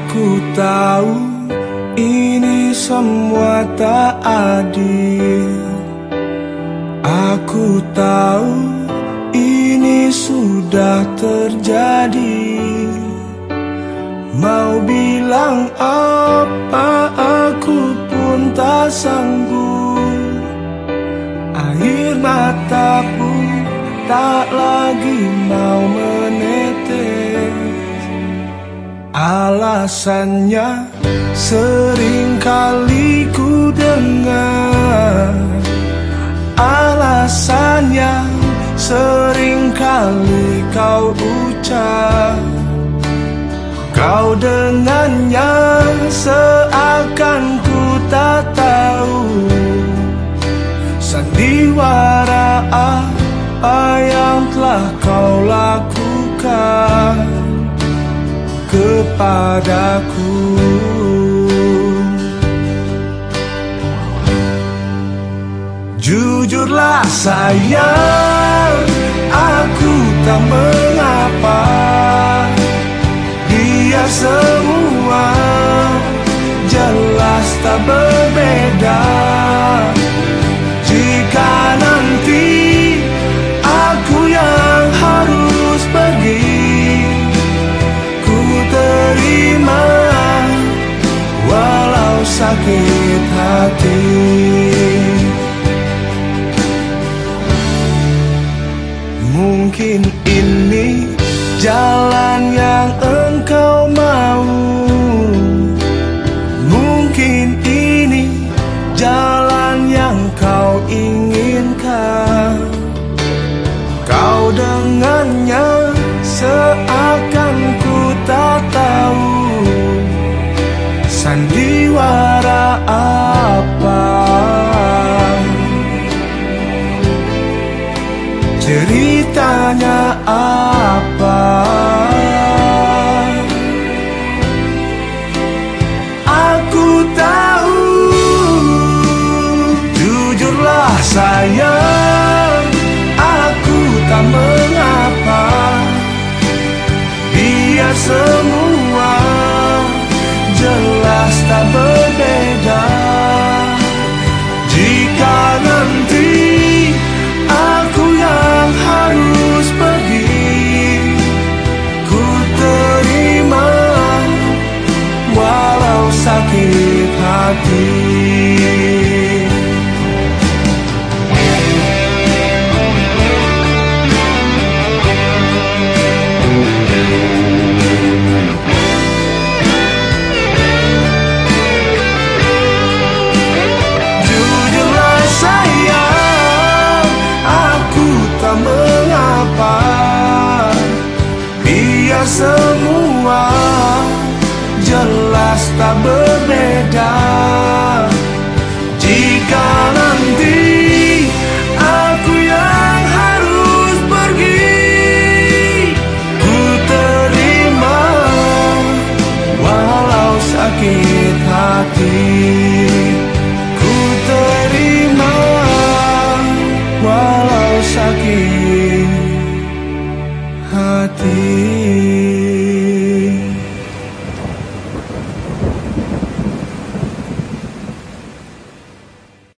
Aku tahu ini semua tak adil. Aku tahu ini sudah terjadi. Mau bilang apa aku pun tak sanggup. Air mata pun tak lagi mau menetes Alasannya sering kali ku dengar. Alasannya sering kali kau ucap. Kau dengannya seakan ku tak tahu. Sandiwara apa yang telah kau lakukan kepadaku. Jujurlah sayang Aku tak mengapa. Biar semua Jelas tak berbeda sakit hati. Mungkin ini jalan yang semua Jelas tak berbeda